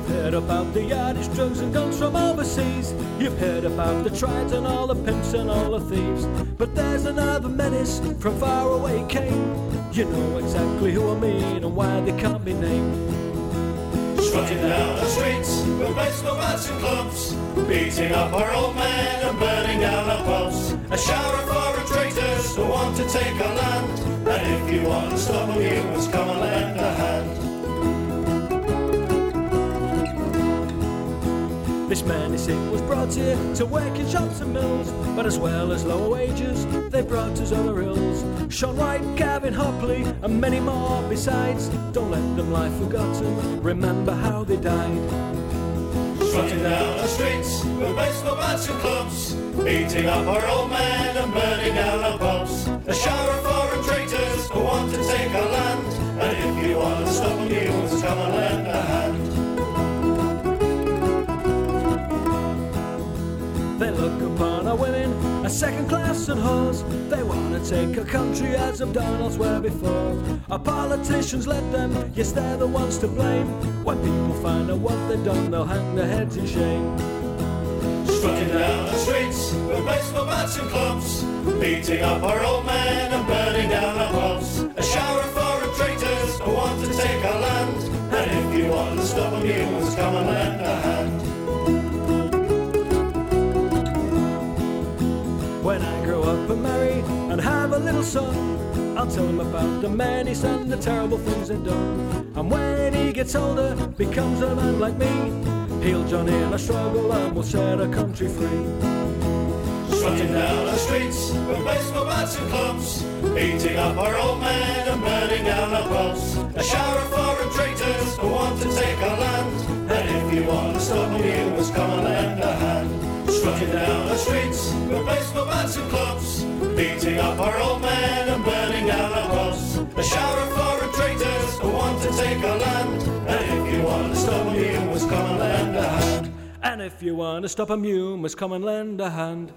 You've heard about the Yardie drugs and guns from overseas. You've heard about the Triads and all the pimps and all the thieves. But there's another menace from far away came. You know exactly who I mean and why they can't be named. Strutting down the streets with baseball bats and clubs, beating up our old men and burning down our pubs. A shower of foreign traitors who want to take our land. And if you want to stop them, you must come and lend a hand. This menacing was brought here to work in shops and mills, but as well as lower wages, they brought us other ills. Sean White, Gavin Hopley, and many more besides. Don't let them lie forgotten, remember how they died. Strutting down the streets with baseball bats and clubs, beating up our old men and burning down our pubs. A shower of foreign traitors who want to take our land, and if you want to stop them, you must come and lend look upon our women as second class and whores. They want to take our country as have done elsewhere before. Our politicians let them, yes, they're the ones to blame. When people find out what they've done, they'll hang their heads in shame. Strutting down the streets with baseball bats and clubs, beating up our old men and burning down our pubs. A shower of foreign traitors who want to take our land, and if you want to stop them, you must come and lend a grow up and marry and have a little son, I'll tell him about the men he's done, the terrible things they've done. And when he gets older, becomes a man like me, he'll join in our struggle and we'll set our country free. Strutting down the streets with baseball bats and clubs, beating up our old men and burning down our pubs. A shower of foreign traitors who want to take our land, and if you want to stop me, you must come Down the streets with baseball bats and clubs, beating up our old men and burning down our pubs. A shower of foreign traitors who want to take our land, and if you want to stop them, you must come and lend a hand. And if you want to stop them, you must come and lend a hand.